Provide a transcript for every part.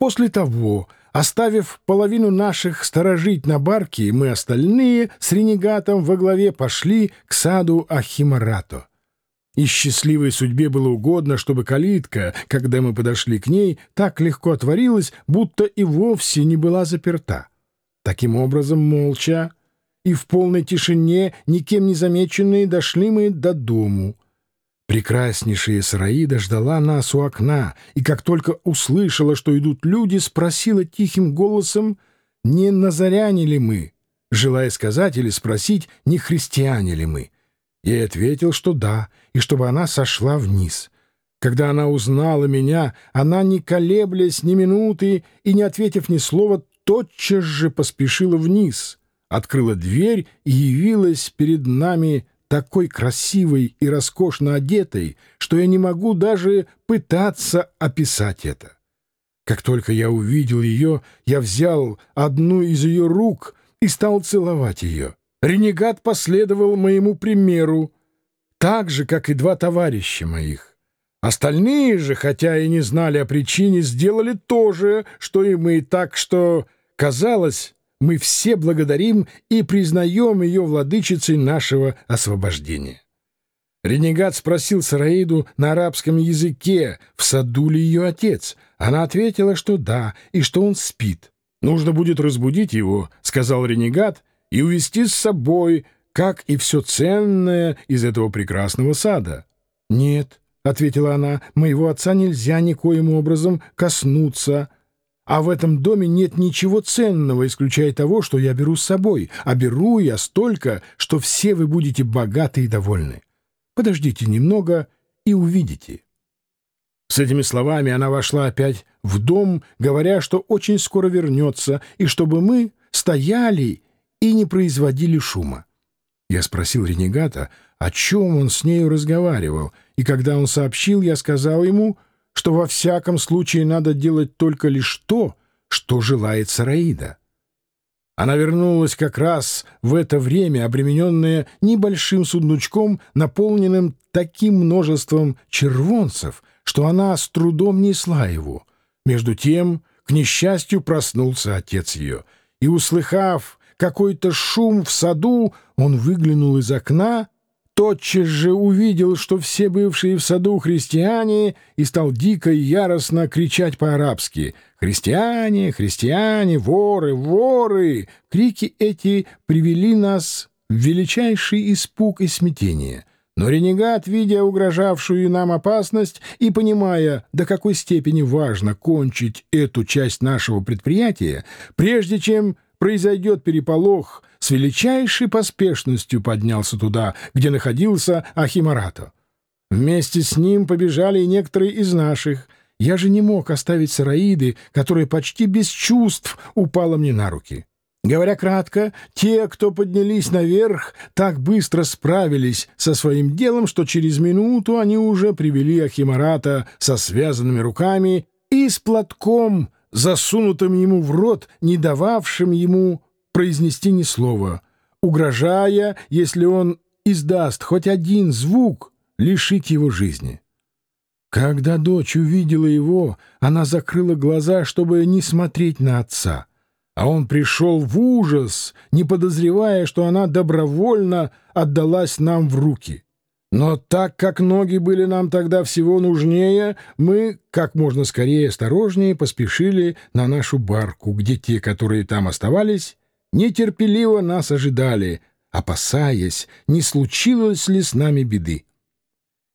После того, оставив половину наших сторожить на барке, мы остальные с ренегатом во главе пошли к саду Ахимарато. И счастливой судьбе было угодно, чтобы калитка, когда мы подошли к ней, так легко отворилась, будто и вовсе не была заперта. Таким образом, молча и в полной тишине, никем не замеченные, дошли мы до дому. Прекраснейшая Сараида ждала нас у окна, и как только услышала, что идут люди, спросила тихим голосом, не назаряне ли мы, желая сказать или спросить, не христиане ли мы. Я ответил, что да, и чтобы она сошла вниз. Когда она узнала меня, она, не колеблясь ни минуты и не ответив ни слова, тотчас же поспешила вниз, открыла дверь и явилась перед нами такой красивой и роскошно одетой, что я не могу даже пытаться описать это. Как только я увидел ее, я взял одну из ее рук и стал целовать ее. Ренегат последовал моему примеру, так же, как и два товарища моих. Остальные же, хотя и не знали о причине, сделали то же, что и мы, так что, казалось, мы все благодарим и признаем ее владычицей нашего освобождения. Ренегат спросил Сараиду на арабском языке, в саду ли ее отец. Она ответила, что да, и что он спит. «Нужно будет разбудить его», — сказал ренегат, и увести с собой, как и все ценное из этого прекрасного сада. — Нет, — ответила она, — моего отца нельзя никоим образом коснуться, а в этом доме нет ничего ценного, исключая того, что я беру с собой, а беру я столько, что все вы будете богаты и довольны. Подождите немного и увидите. С этими словами она вошла опять в дом, говоря, что очень скоро вернется, и чтобы мы стояли и не производили шума. Я спросил ренегата, о чем он с нею разговаривал, и когда он сообщил, я сказал ему, что во всяком случае надо делать только лишь то, что желает Сараида. Она вернулась как раз в это время, обремененная небольшим сундучком, наполненным таким множеством червонцев, что она с трудом несла его. Между тем, к несчастью, проснулся отец ее, и, услыхав какой-то шум в саду, он выглянул из окна, тотчас же увидел, что все бывшие в саду христиане, и стал дико и яростно кричать по-арабски «Христиане! Христиане! Воры! Воры!» Крики эти привели нас в величайший испуг и смятение. Но ренегат, видя угрожавшую нам опасность и понимая, до какой степени важно кончить эту часть нашего предприятия, прежде чем произойдет переполох, с величайшей поспешностью поднялся туда, где находился Ахимарато. Вместе с ним побежали и некоторые из наших. Я же не мог оставить Сараиды, которая почти без чувств упала мне на руки. Говоря кратко, те, кто поднялись наверх, так быстро справились со своим делом, что через минуту они уже привели Ахимарата со связанными руками и с платком — засунутым ему в рот, не дававшим ему произнести ни слова, угрожая, если он издаст хоть один звук, лишить его жизни. Когда дочь увидела его, она закрыла глаза, чтобы не смотреть на отца, а он пришел в ужас, не подозревая, что она добровольно отдалась нам в руки. Но так как ноги были нам тогда всего нужнее, мы как можно скорее осторожнее поспешили на нашу барку, где те, которые там оставались, нетерпеливо нас ожидали, опасаясь, не случилось ли с нами беды.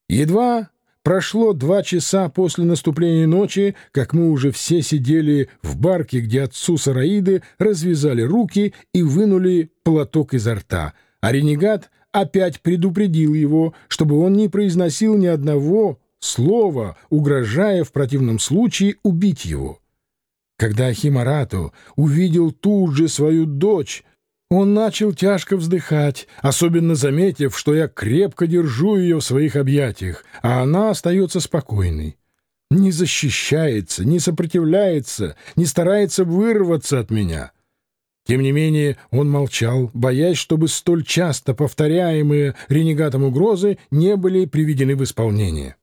Едва прошло два часа после наступления ночи, как мы уже все сидели в барке, где отцу Сараиды развязали руки и вынули платок изо рта, а ренегат опять предупредил его, чтобы он не произносил ни одного слова, угрожая в противном случае убить его. Когда Химарату увидел тут же свою дочь, он начал тяжко вздыхать, особенно заметив, что я крепко держу ее в своих объятиях, а она остается спокойной. Не защищается, не сопротивляется, не старается вырваться от меня. Тем не менее он молчал, боясь, чтобы столь часто повторяемые ренегатом угрозы не были приведены в исполнение.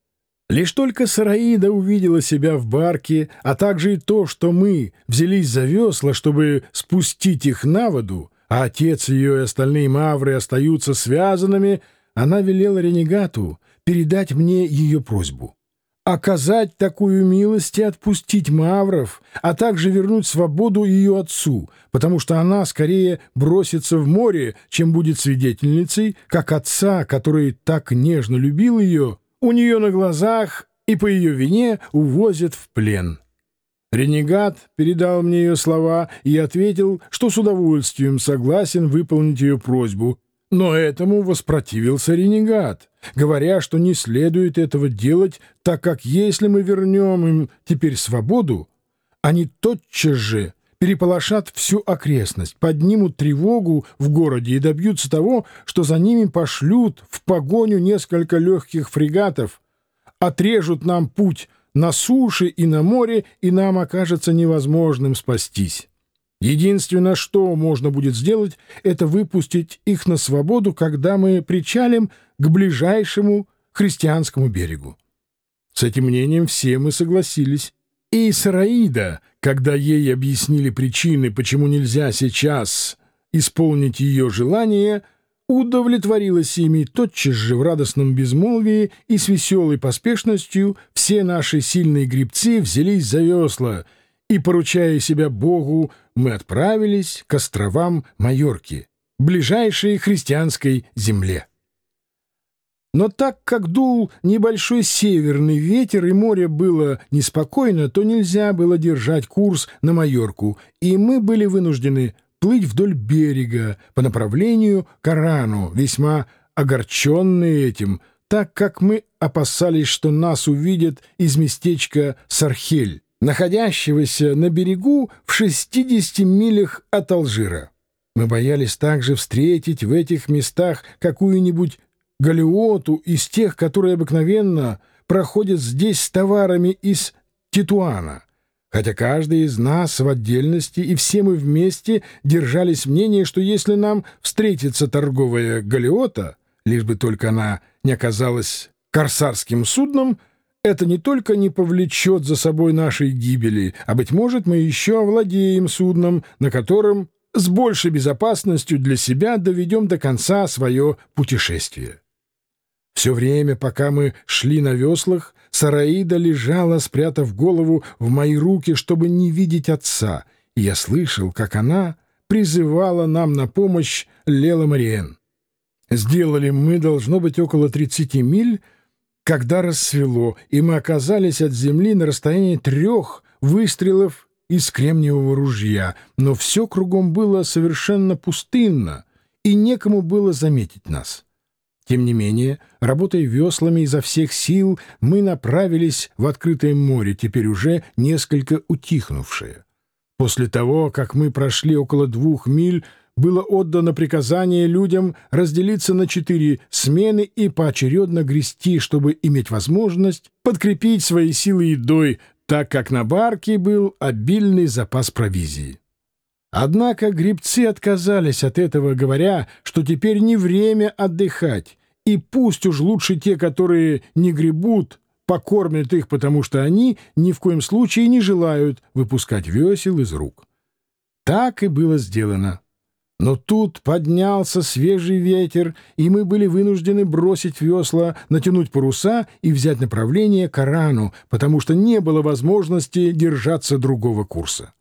Лишь только Сараида увидела себя в барке, а также и то, что мы взялись за весла, чтобы спустить их на воду, а отец ее и остальные мавры остаются связанными, она велела ренегату передать мне ее просьбу. Оказать такую милость и отпустить мавров, а также вернуть свободу ее отцу, потому что она скорее бросится в море, чем будет свидетельницей, как отца, который так нежно любил ее, у нее на глазах и по ее вине увозят в плен. Ренегат передал мне ее слова и ответил, что с удовольствием согласен выполнить ее просьбу, но этому воспротивился ренегат, говоря, что не следует этого делать, так как если мы вернем им теперь свободу, они тотчас же переполошат всю окрестность, поднимут тревогу в городе и добьются того, что за ними пошлют в погоню несколько легких фрегатов, отрежут нам путь на суше и на море, и нам окажется невозможным спастись. Единственное, что можно будет сделать, это выпустить их на свободу, когда мы причалим к ближайшему христианскому берегу. С этим мнением все мы согласились. И Сараида, когда ей объяснили причины, почему нельзя сейчас исполнить ее желание, удовлетворилась ими тотчас же в радостном безмолвии и с веселой поспешностью все наши сильные грибцы взялись за весла, и, поручая себя Богу, мы отправились к островам Майорки, ближайшей христианской земле. Но так как дул небольшой северный ветер и море было неспокойно, то нельзя было держать курс на Майорку, и мы были вынуждены плыть вдоль берега по направлению к Арану, весьма огорченные этим, так как мы опасались, что нас увидят из местечка Сархель, находящегося на берегу в 60 милях от Алжира. Мы боялись также встретить в этих местах какую-нибудь галиоту из тех, которые обыкновенно проходят здесь с товарами из Титуана, хотя каждый из нас в отдельности и все мы вместе держались мнения, что если нам встретится торговая галиота, лишь бы только она не оказалась корсарским судном, это не только не повлечет за собой нашей гибели, а, быть может, мы еще овладеем судном, на котором с большей безопасностью для себя доведем до конца свое путешествие. Все время, пока мы шли на веслах, Сараида лежала, спрятав голову в мои руки, чтобы не видеть отца, и я слышал, как она призывала нам на помощь Лела Мариен. Сделали мы, должно быть, около 30 миль, когда рассвело, и мы оказались от земли на расстоянии трех выстрелов из кремниевого ружья, но все кругом было совершенно пустынно, и некому было заметить нас. Тем не менее, работая веслами изо всех сил, мы направились в открытое море, теперь уже несколько утихнувшее. После того, как мы прошли около двух миль, было отдано приказание людям разделиться на четыре смены и поочередно грести, чтобы иметь возможность подкрепить свои силы едой, так как на барке был обильный запас провизии. Однако грибцы отказались от этого, говоря, что теперь не время отдыхать, и пусть уж лучше те, которые не гребут, покормят их, потому что они ни в коем случае не желают выпускать весел из рук. Так и было сделано. Но тут поднялся свежий ветер, и мы были вынуждены бросить весла, натянуть паруса и взять направление к Арану, потому что не было возможности держаться другого курса.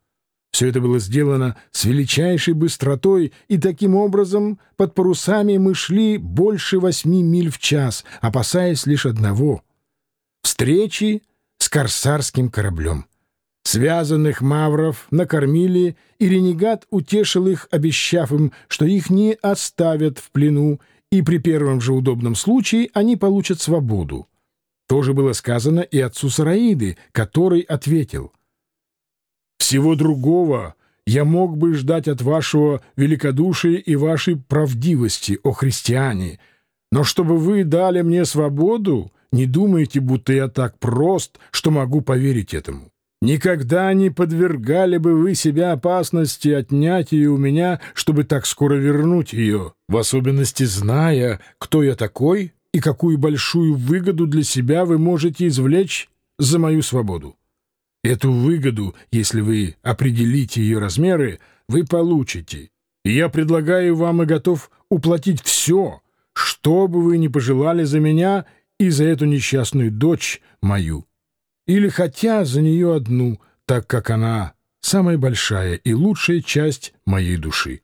Все это было сделано с величайшей быстротой, и таким образом под парусами мы шли больше восьми миль в час, опасаясь лишь одного — встречи с корсарским кораблем. Связанных мавров накормили, и ренегат утешил их, обещав им, что их не оставят в плену, и при первом же удобном случае они получат свободу. То же было сказано и отцу Сараиды, который ответил — всего другого я мог бы ждать от вашего великодушия и вашей правдивости, о христиане. Но чтобы вы дали мне свободу, не думайте, будто я так прост, что могу поверить этому. Никогда не подвергали бы вы себя опасности отнять ее у меня, чтобы так скоро вернуть ее, в особенности зная, кто я такой и какую большую выгоду для себя вы можете извлечь за мою свободу. Эту выгоду, если вы определите ее размеры, вы получите. Я предлагаю вам и готов уплатить все, что бы вы ни пожелали за меня и за эту несчастную дочь мою. Или хотя за нее одну, так как она самая большая и лучшая часть моей души.